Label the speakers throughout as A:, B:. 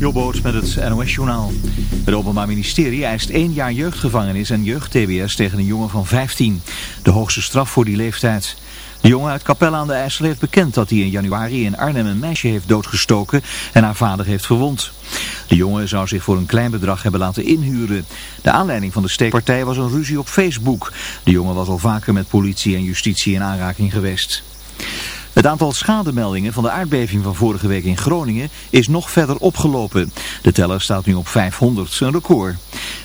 A: Jobboot met het NOS-journaal. Het Openbaar Ministerie eist één jaar jeugdgevangenis en jeugd-TBS tegen een jongen van 15. De hoogste straf voor die leeftijd. De jongen uit Capelle aan de IJssel heeft bekend dat hij in januari in Arnhem een meisje heeft doodgestoken en haar vader heeft verwond. De jongen zou zich voor een klein bedrag hebben laten inhuren. De aanleiding van de steekpartij was een ruzie op Facebook. De jongen was al vaker met politie en justitie in aanraking geweest. Het aantal schademeldingen van de aardbeving van vorige week in Groningen is nog verder opgelopen. De teller staat nu op 500, een record.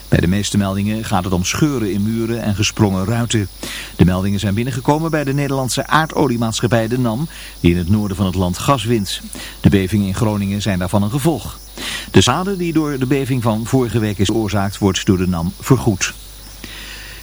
A: Bij de meeste meldingen gaat het om scheuren in muren en gesprongen ruiten. De meldingen zijn binnengekomen bij de Nederlandse aardoliemaatschappij De NAM, die in het noorden van het land gas wint. De bevingen in Groningen zijn daarvan een gevolg. De schade die door de beving van vorige week is veroorzaakt wordt door de NAM vergoed.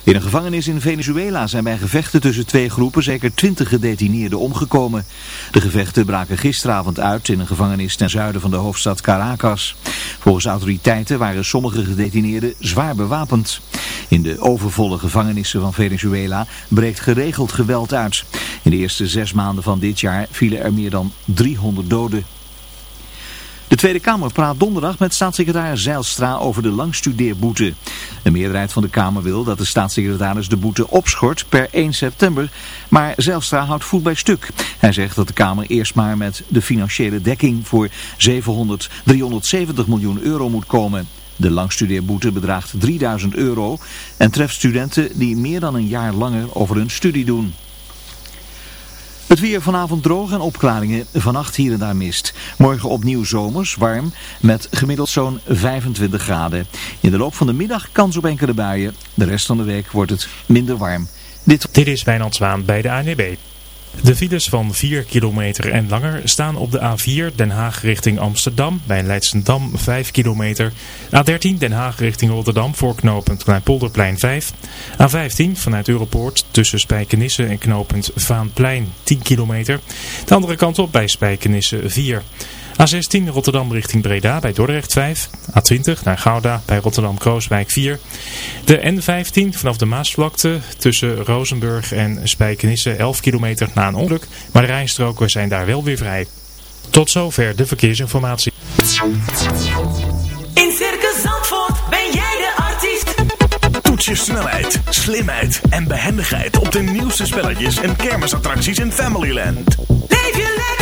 A: In een gevangenis in Venezuela zijn bij gevechten tussen twee groepen zeker twintig gedetineerden omgekomen. De gevechten braken gisteravond uit in een gevangenis ten zuiden van de hoofdstad Caracas. Volgens autoriteiten waren sommige gedetineerden zwaar bewapend. In de overvolle gevangenissen van Venezuela breekt geregeld geweld uit. In de eerste zes maanden van dit jaar vielen er meer dan 300 doden. De Tweede Kamer praat donderdag met staatssecretaris Zeilstra over de langstudeerboete. De meerderheid van de Kamer wil dat de staatssecretaris de boete opschort per 1 september, maar Zeilstra houdt voet bij stuk. Hij zegt dat de Kamer eerst maar met de financiële dekking voor 700, 370 miljoen euro moet komen. De langstudeerboete bedraagt 3000 euro en treft studenten die meer dan een jaar langer over hun studie doen. Het weer vanavond droog en opklaringen. Vannacht hier en daar mist. Morgen opnieuw zomers, warm, met gemiddeld zo'n 25 graden. In de loop van de middag kans op enkele buien. De rest van de week wordt het minder warm.
B: Dit, Dit is Wijnand Zwaan bij de ANWB. De files van 4 kilometer en langer staan op de A4 Den Haag richting Amsterdam bij Leidsendam 5 kilometer. A13 Den Haag richting Rotterdam voor knooppunt Kleinpolderplein 5. A15 vanuit Europoort tussen Spijkenisse en knooppunt Vaanplein 10 kilometer. De andere kant op bij Spijkenisse 4 A16 Rotterdam richting Breda bij Dordrecht 5. A20 naar Gouda bij Rotterdam-Krooswijk 4. De N15 vanaf de Maasvlakte tussen Rozenburg en Spijkenisse 11 kilometer na een ongeluk. Maar de rijstroken zijn daar wel weer vrij. Tot zover de verkeersinformatie.
C: In Circus Zandvoort ben jij de artiest.
D: Toets je snelheid, slimheid en behendigheid op de nieuwste spelletjes en kermisattracties in Familyland.
C: Leef je lekker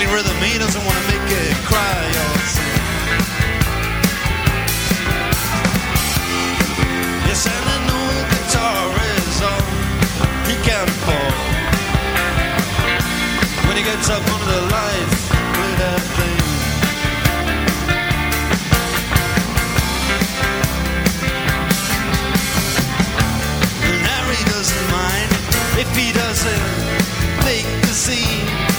E: Strictly rhythm, he doesn't want to make it cry or sing. Yes, and an old guitar is all he can afford. When he gets up under the lights, play that thing. And Harry doesn't mind if he doesn't make the scene.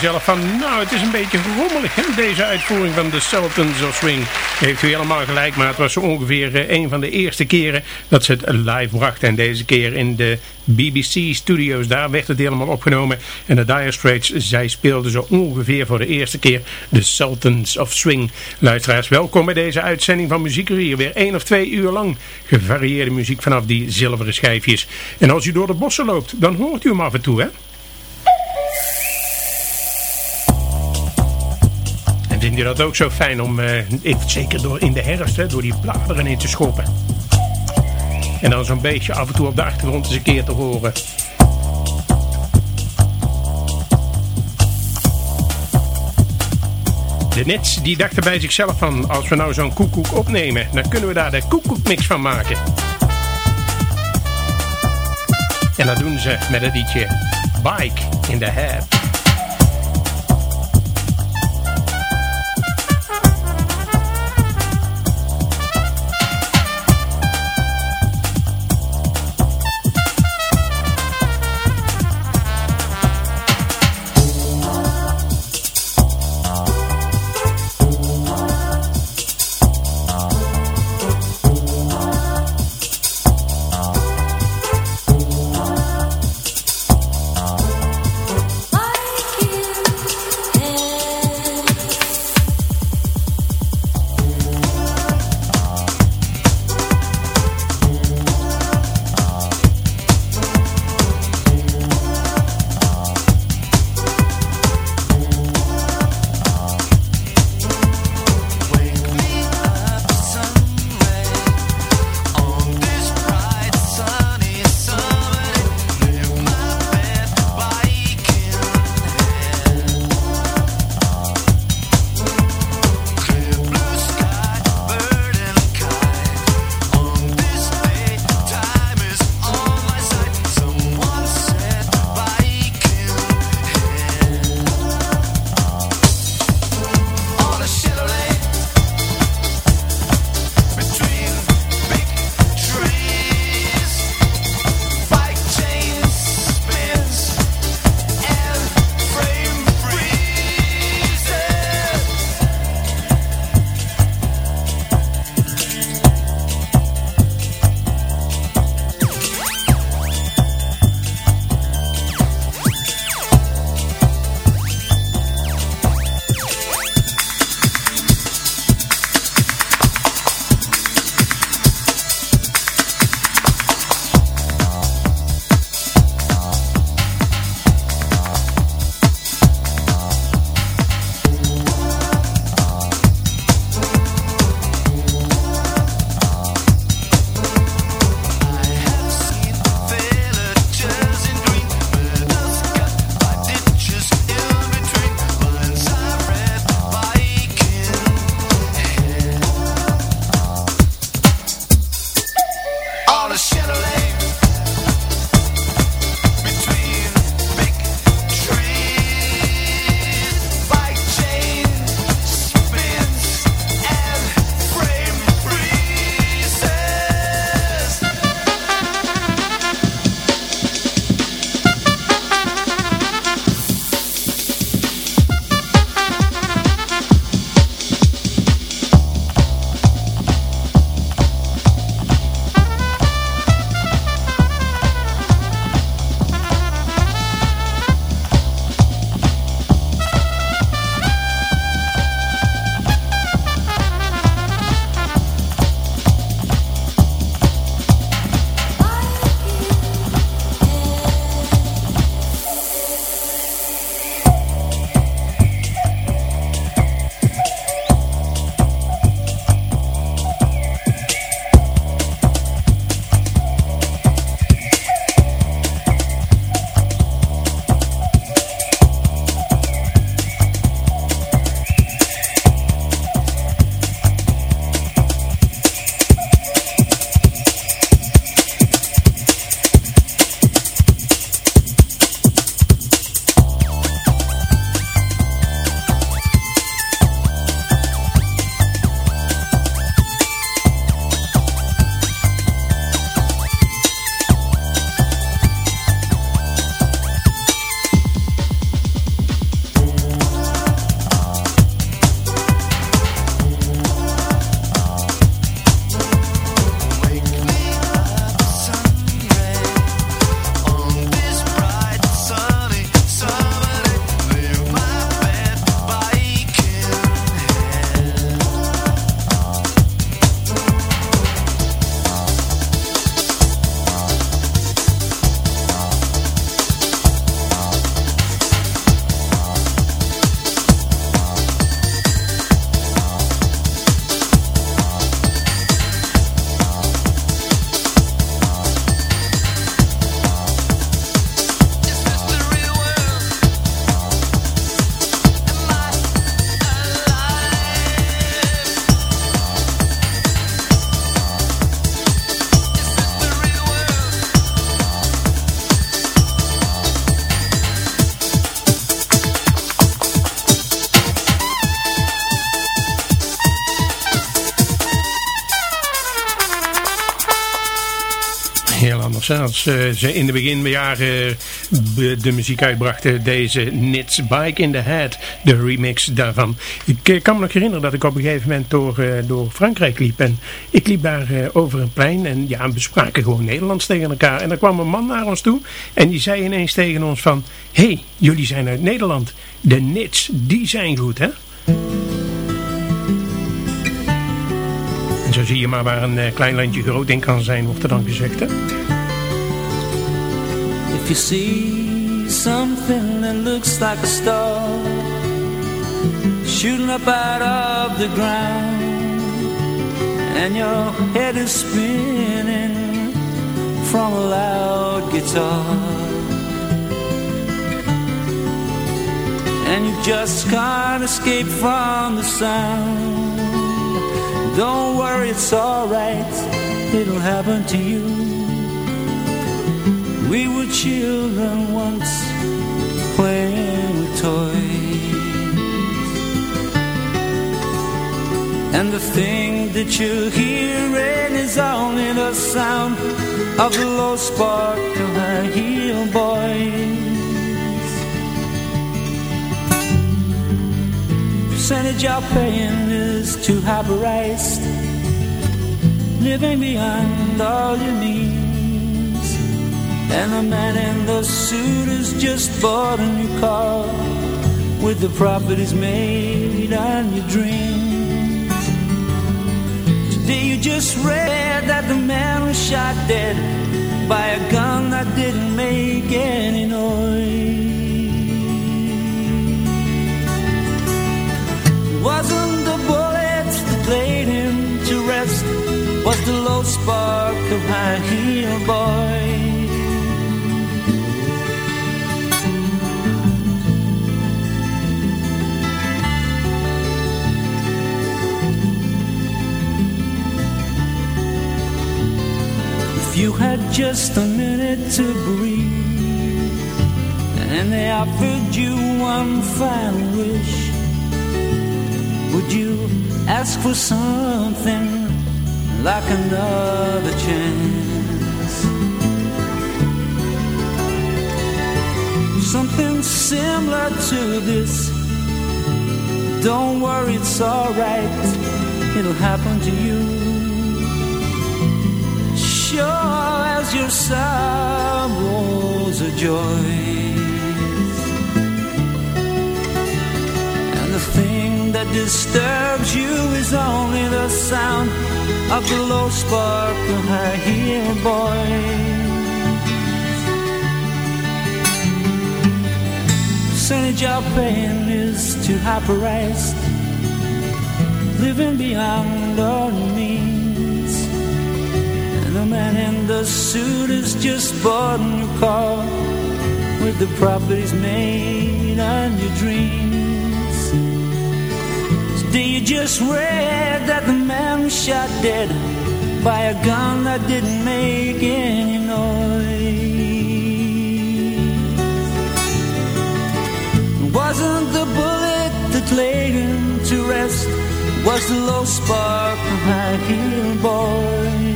F: Jezelf van, nou het is een beetje rommelig hè, deze uitvoering van de Sultans of Swing. Heeft u helemaal gelijk, maar het was ongeveer eh, een van de eerste keren dat ze het live brachten. En deze keer in de BBC Studios, daar werd het helemaal opgenomen. En de Dire Straits, zij speelden zo ongeveer voor de eerste keer de Sultans of Swing. Luisteraars, welkom bij deze uitzending van Muziekuur. Weer één of twee uur lang gevarieerde muziek vanaf die zilveren schijfjes. En als u door de bossen loopt, dan hoort u hem af en toe, hè? U dat ook zo fijn om, even zeker door in de herfst, hè, door die bladeren in te schoppen? En dan zo'n beetje af en toe op de achtergrond eens een keer te horen. De Nets die dachten bij zichzelf van, als we nou zo'n koekoek opnemen, dan kunnen we daar de koekoekmix van maken. En dat doen ze met het liedje Bike in the Head. Als eh, ze in de beginjaren eh, de muziek uitbrachten. Deze Nits Bike in the Head. De remix daarvan. Ik eh, kan me nog herinneren dat ik op een gegeven moment door, door Frankrijk liep. En ik liep daar over een plein. En ja, we spraken gewoon Nederlands tegen elkaar. En er kwam een man naar ons toe. En die zei ineens tegen ons van... Hé, hey, jullie zijn uit Nederland. De Nits, die zijn goed hè. En zo zie je maar waar een klein landje groot in kan zijn, wordt er dan gezegd, hè?
G: If you see something that looks like a star shooting up out of the ground, and your head is spinning from a loud guitar, and you just can't escape from the sound. Don't worry, it's alright, it'll happen to you. We were children once playing with toys. And the thing that you're hearing is only the sound of the low spark of high heel boys. Percentage you're paying is too high priced, living beyond all your needs. And the man in the suit has just bought a new car with the profit he's made on your dreams. Today you just read that the man was shot dead by a gun that didn't make any noise. It wasn't the bullets that laid him to rest, was the low spark of high heel boy. You had just a minute to breathe And they offered you one final wish. Would you ask for something like another chance? Something similar to this. Don't worry, it's alright It'll happen to you sure as your sorrows are joys. And the thing that disturbs you is only the sound of the low spark of high heel boys. Percentage you're paying is too high priced, living beyond all your means. Man in the suit has just bought a new car with the properties made on your dreams. Today you just read that the man was shot dead by a gun that didn't make any noise. Wasn't the bullet that laid him to rest, was the low spark of high heel boy.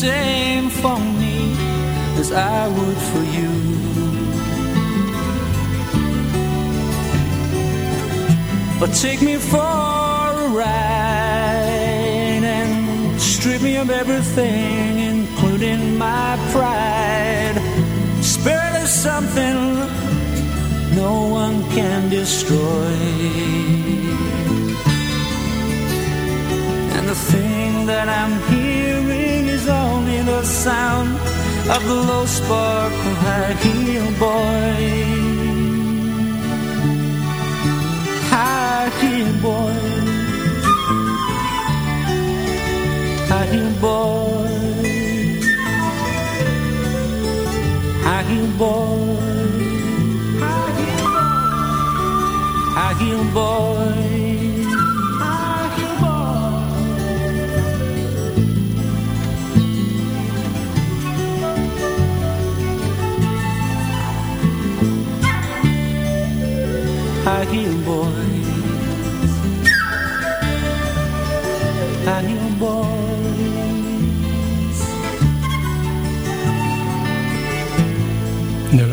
G: same for me as I would for you? But take me for a ride and strip me of everything, including my pride. Spirit is something no one can destroy. And the thing that I'm hearing is only the sound of the low spark of high heel boy. High heel boy. High heel
F: boy. High heel boy. High heel boy. High heel boy.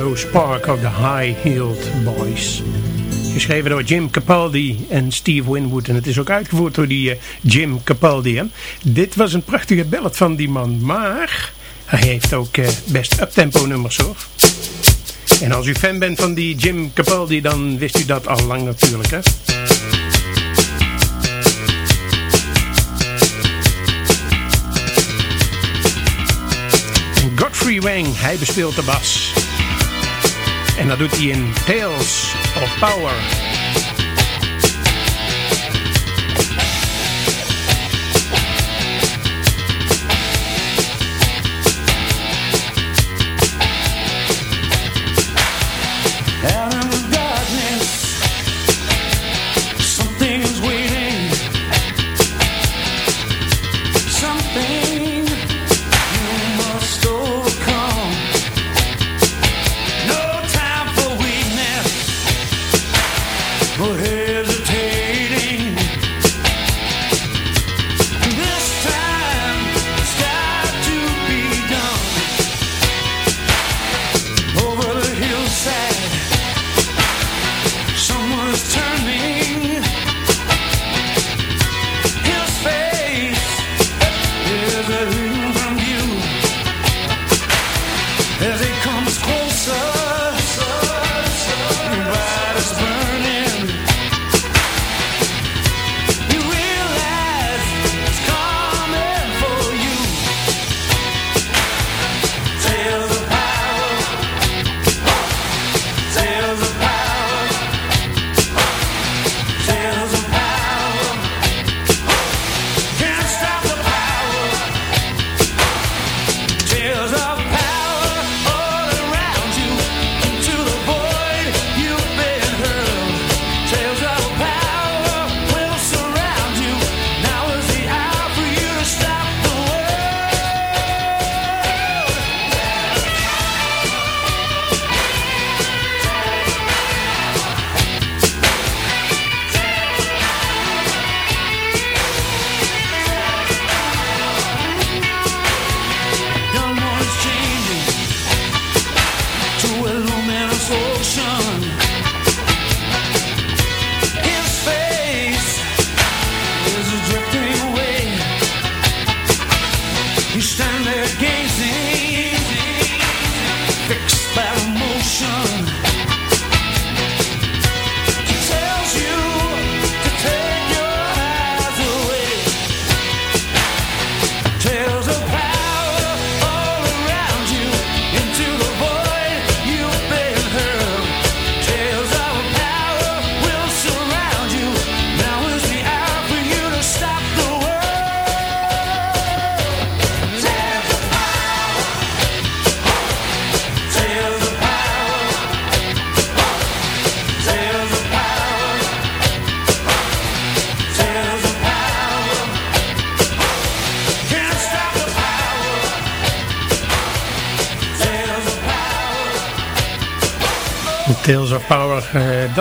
G: The Rose Park of the High-Heeled Boys. Geschreven door Jim Capaldi en Steve Winwood. En het is ook uitgevoerd door die eh, Jim Capaldi. Hè? Dit was een prachtige ballad van die man. Maar hij heeft ook eh, best uptempo nummers hoor. En als u fan bent van die Jim Capaldi, dan wist u dat al lang natuurlijk. Hè? Godfrey Wang, hij bespeelt de bas. En dat doet hij in Tales of Power.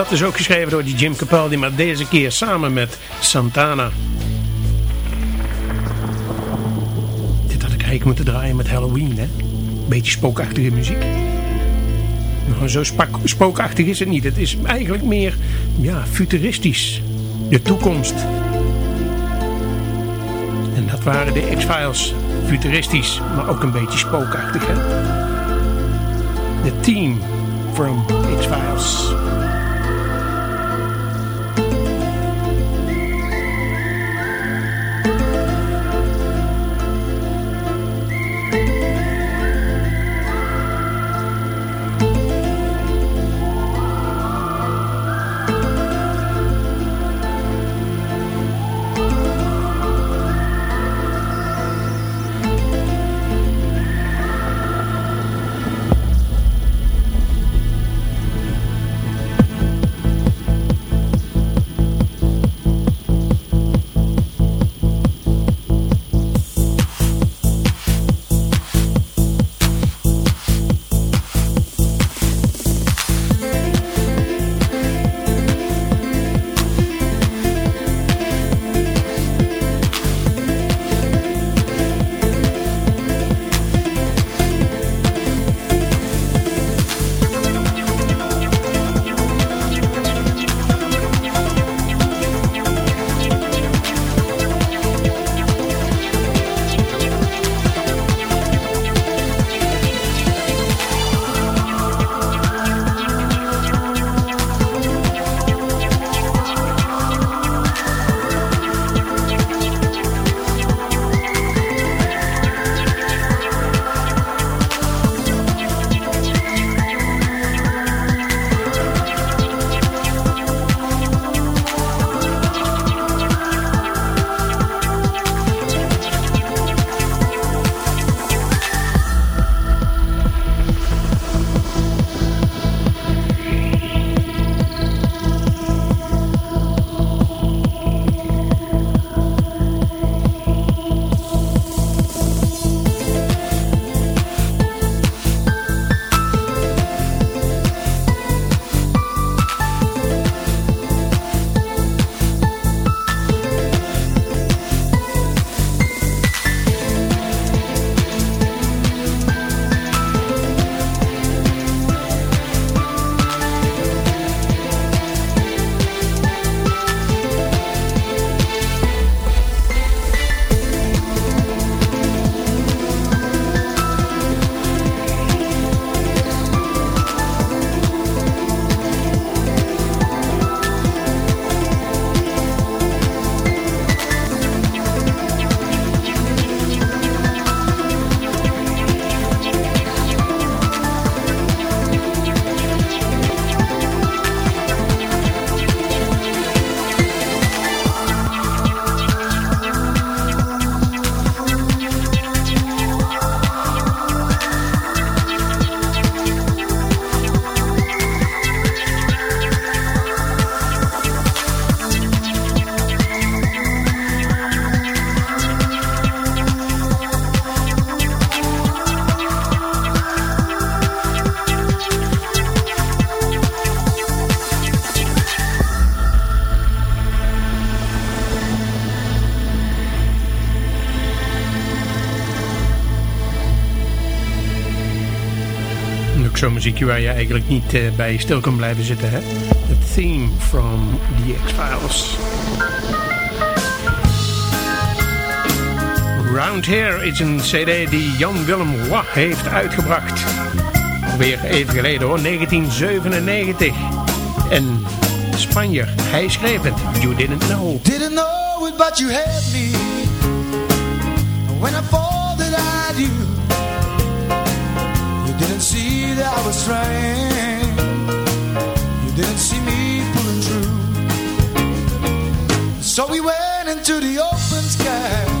G: Dat is ook geschreven door die Jim Capaldi, maar deze keer samen met Santana. Dit had ik eigenlijk moeten draaien met Halloween, hè? Beetje spookachtige muziek. Nou, zo spookachtig is het niet. Het is eigenlijk meer ja, futuristisch. De toekomst. En dat waren de X-Files. Futuristisch, maar ook een beetje spookachtig, hè? The team from X-Files.
F: Muziekje waar je eigenlijk niet uh, bij stil kan blijven zitten. Hè? The theme from The X-Files. Round Here is een cd die Jan Willem Wah heeft uitgebracht. Alweer even geleden hoor, 1997. En Spanjer, hij schreef het. You didn't know.
H: Didn't know but you had me. When I was trying. You didn't see me pulling through. So we went into the open sky.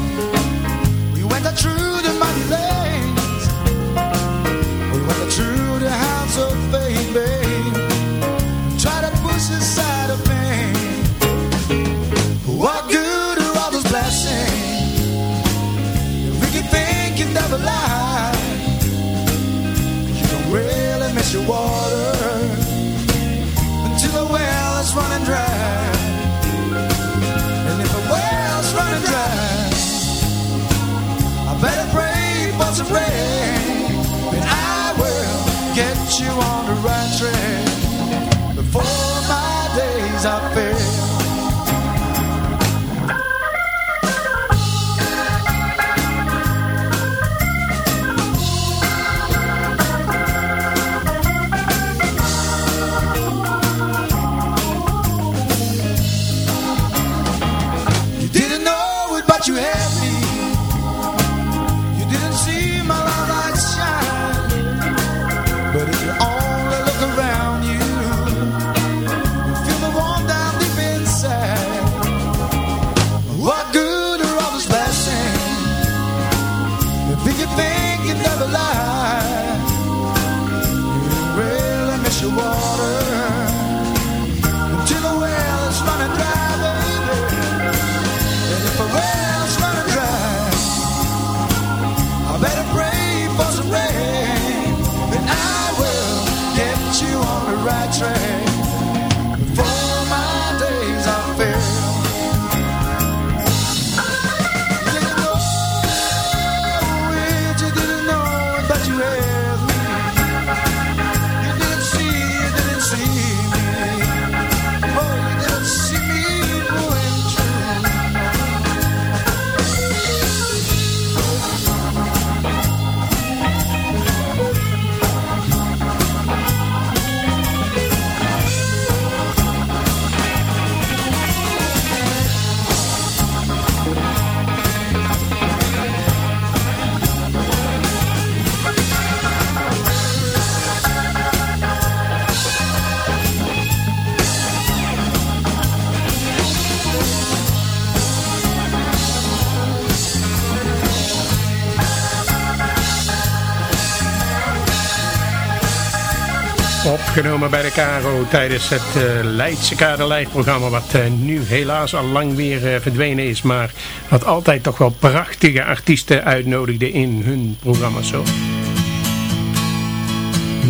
F: Tijdens het uh, Leidse Kade Live programma. Wat uh, nu helaas al lang weer uh, verdwenen is. Maar wat altijd toch wel prachtige artiesten uitnodigde in hun programma's zo.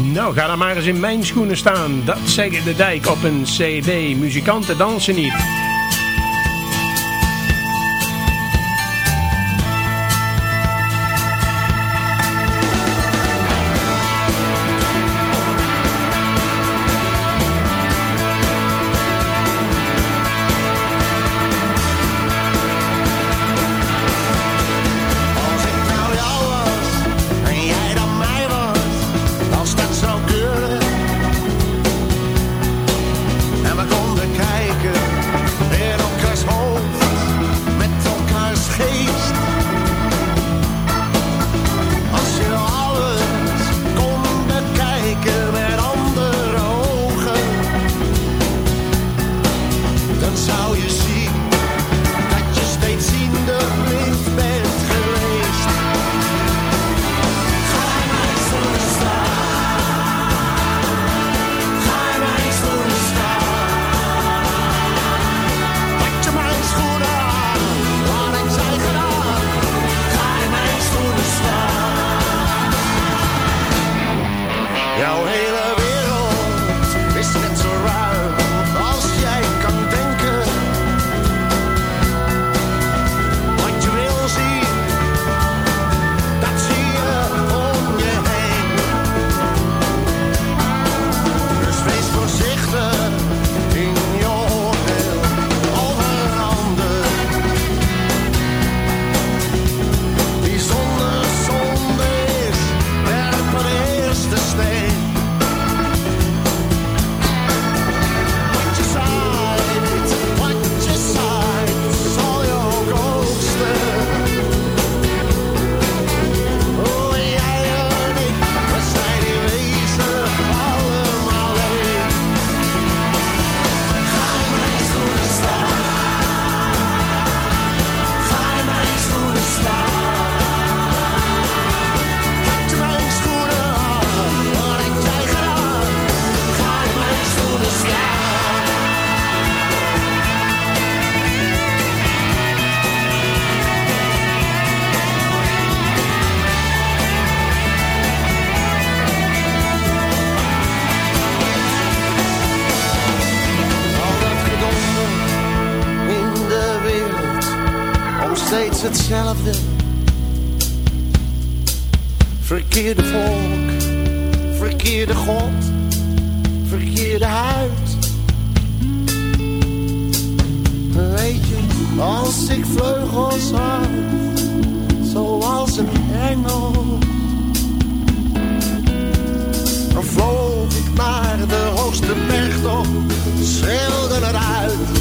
F: Nou, ga dan maar eens in mijn schoenen staan. Dat zeggen de dijk op een cd. Muzikanten dansen niet.
H: hetzelfde. Verkeerde volk, verkeerde god, verkeerde huid. Weet je, als ik vleugels had, zoals een engel. Dan vloog ik naar de hoogste berg op, eruit. uit.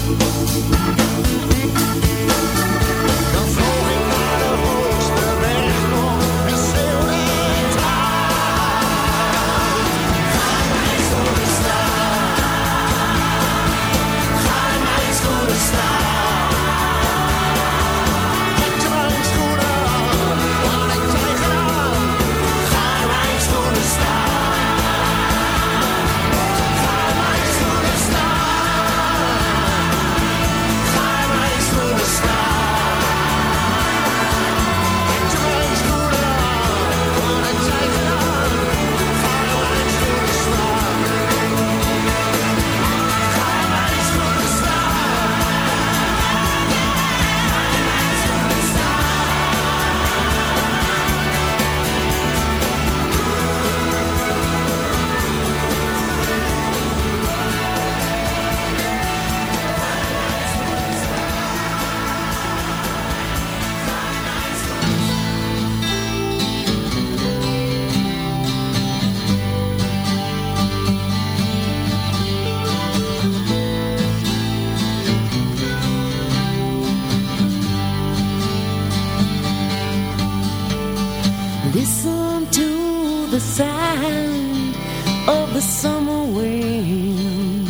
I: the sound of the summer wind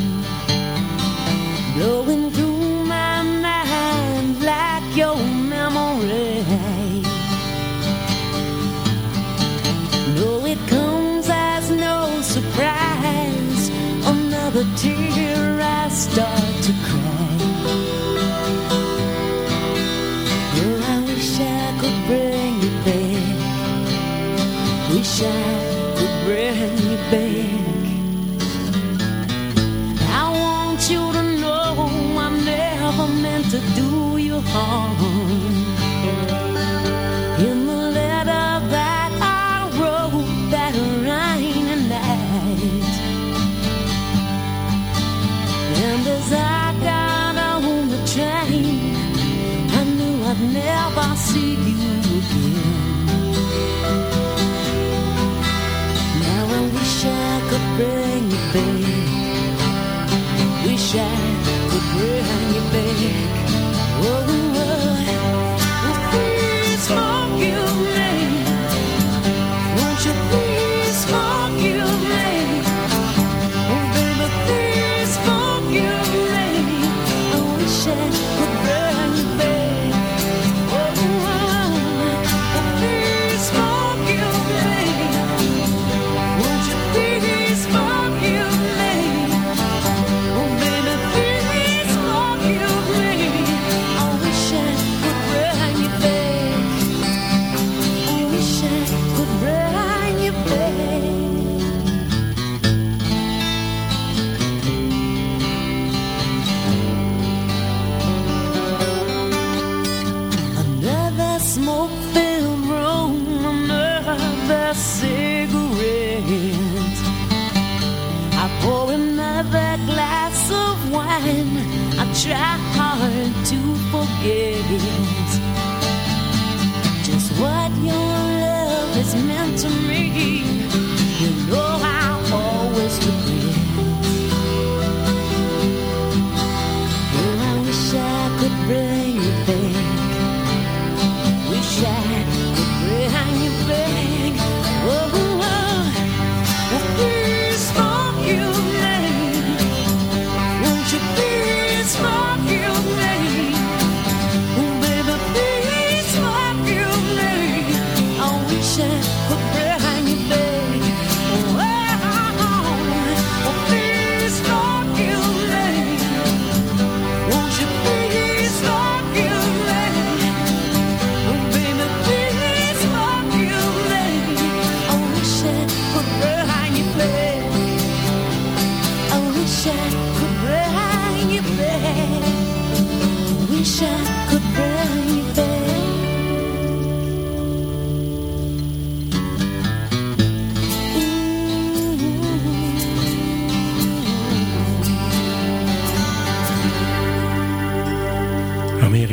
I: blowing through my mind like your memory. Though it comes as no surprise, another tear I start to cry. Oh, I wish I could bring you back, wish I. back. I want you to know I never meant to do you harm. bring it, babe. We shall. room, cigarette. I pour another glass of wine. I try hard to forget.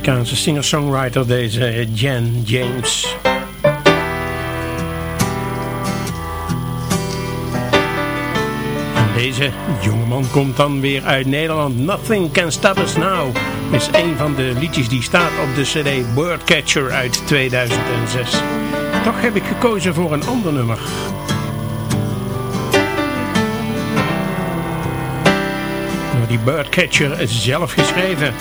F: Amerikaanse singer-songwriter, deze Jan James. Deze jongeman komt dan weer uit Nederland. Nothing Can Stop Us Now is een van de liedjes die staat op de cd Birdcatcher uit 2006. Toch heb ik gekozen voor een ander nummer. Die Birdcatcher zelf geschreven.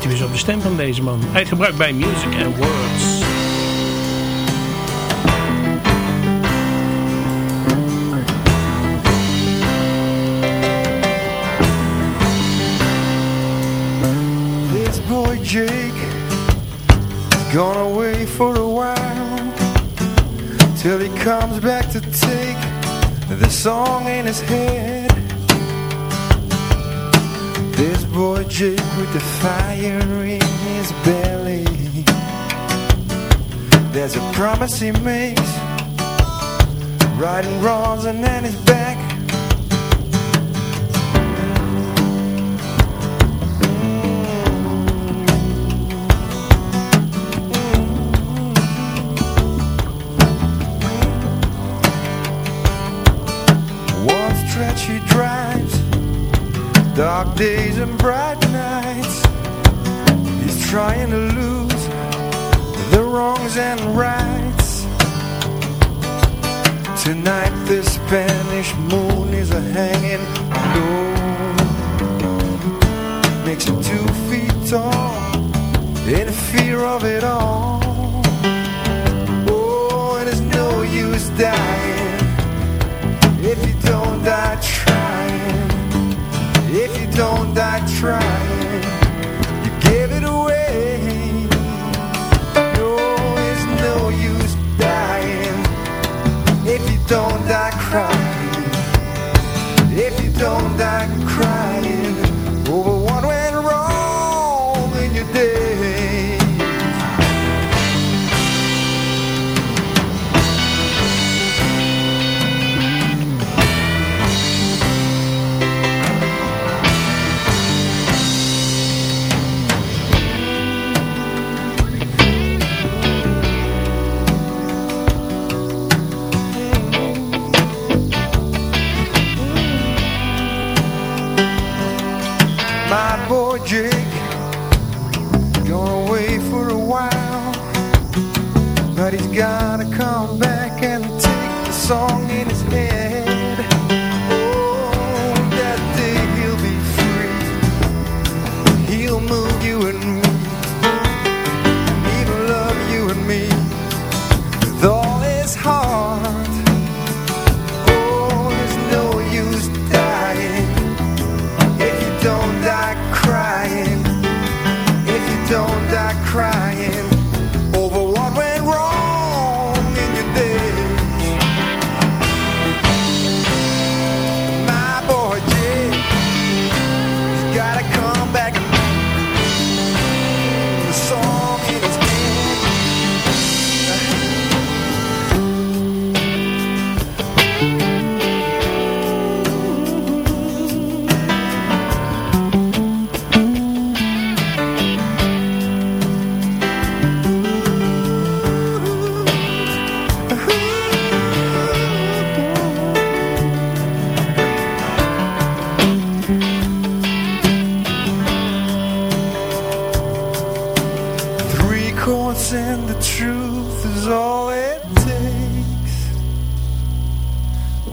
F: Let u eens op de stem van deze man. Uitgebruikt bij Music and Words.
H: This boy Jake Gone away for a while Till he comes back to take The song in his head boy Jake with the fire in his belly. There's a promise he makes. Riding wrongs and then he's back Dark days and bright nights. He's trying to lose The wrongs and rights. Tonight the Spanish moon is a hanging low Makes him two feet tall In fear of it all. Oh, and it's no use dying try.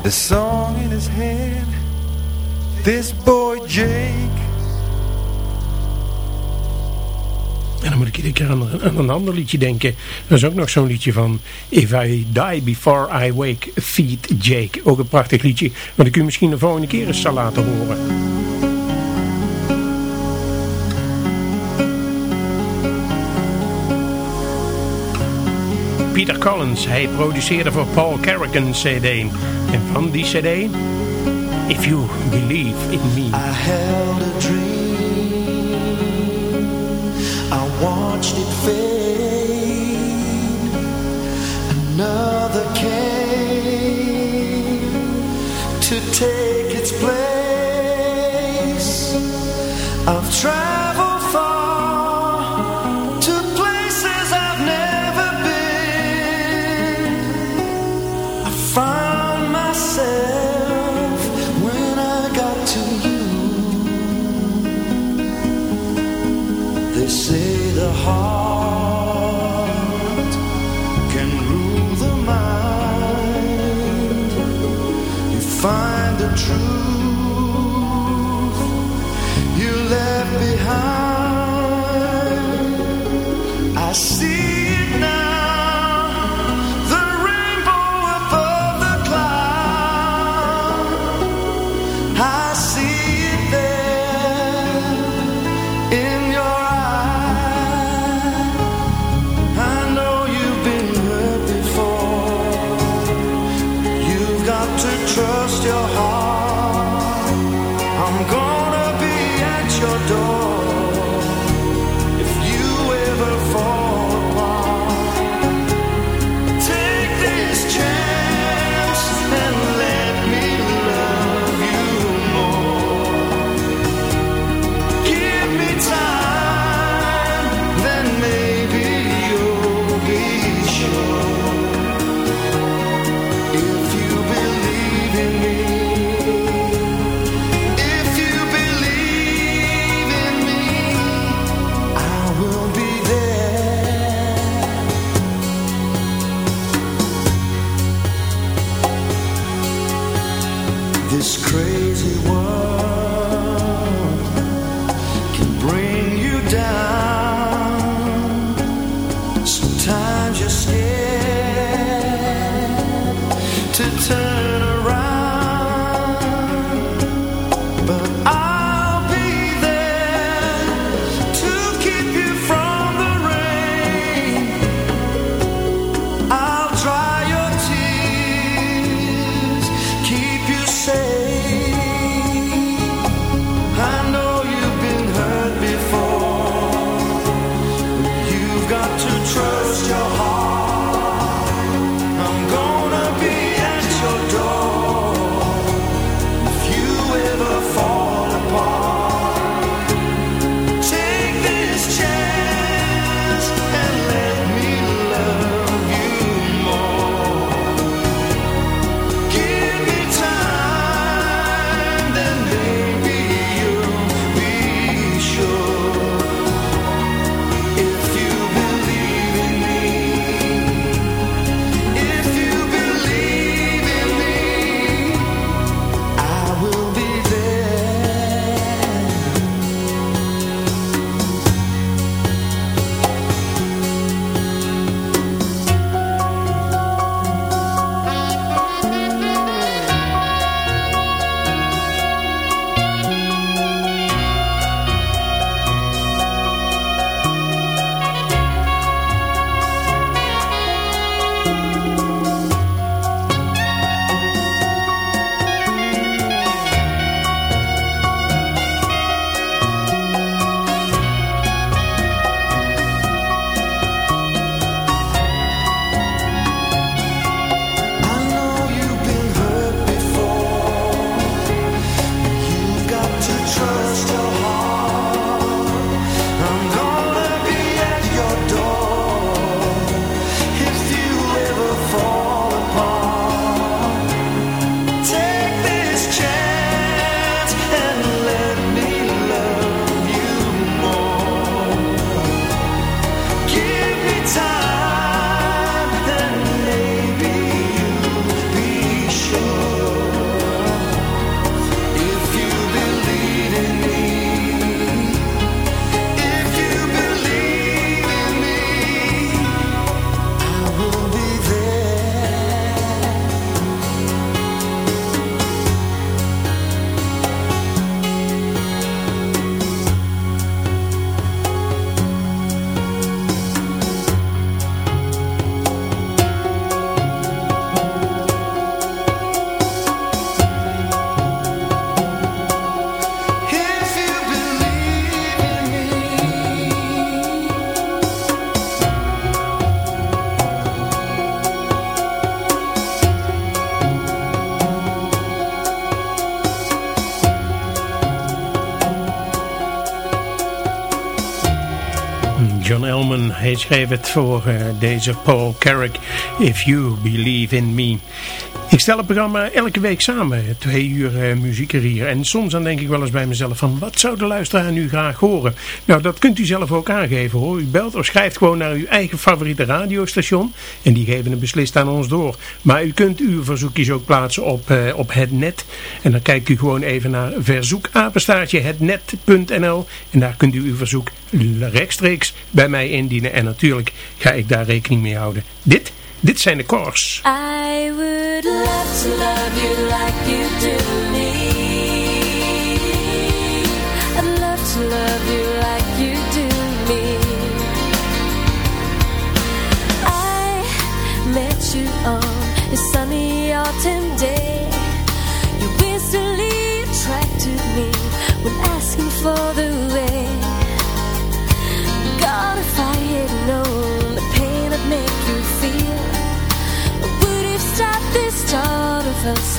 H: The song in his head, this boy Jake.
F: En dan moet ik iedere keer aan, een ander liedje denken. Er is ook nog zo'n liedje van If I Die Before I Wake, Feed Jake. Ook een prachtig liedje, wat ik u misschien de volgende keer eens zal laten horen. Peter Collins, hij produceerde voor Paul Carrigan CD. En van die CD, If You Believe in Me.
G: I held a dream. I watched it fade. Another came to take its place. I've traveled heart. your door.
F: Hij schreef het voor eh, deze Paul Carrick. If You Believe in Me. Ik stel het programma elke week samen, twee uur eh, muziek er hier. En soms dan denk ik wel eens bij mezelf van, wat zou de luisteraar nu graag horen? Nou, dat kunt u zelf ook aangeven hoor. U belt of schrijft gewoon naar uw eigen favoriete radiostation. En die geven het beslist aan ons door. Maar u kunt uw verzoekjes ook plaatsen op, eh, op het net. En dan kijkt u gewoon even naar verzoekapenstaartje hetnet.nl. En daar kunt u uw verzoek rechtstreeks bij mij indienen. En natuurlijk ga ik daar rekening mee houden. Dit dit zijn de Cors.
I: I would love to love you like you do me. I'd love to love you like you do me. I met you on a sunny autumn day. You instantly attracted me when asking for the way. God, if I had known us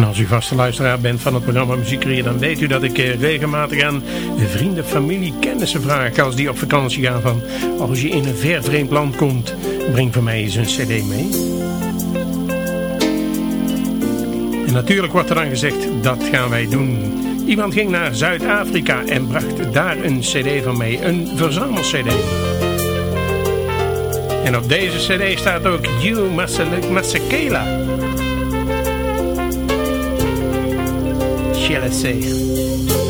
F: En als u vaste luisteraar bent van het programma Muziekcreëer, dan weet u dat ik eh, regelmatig aan vrienden, familie, kennissen vraag als die op vakantie gaan van als je in een ver vreemd land komt, breng voor mij eens een cd mee. En natuurlijk wordt er dan gezegd, dat gaan wij doen. Iemand ging naar Zuid-Afrika en bracht daar een cd van mee, een verzamel-cd. En op deze cd staat ook You Masekela.
J: jealousy.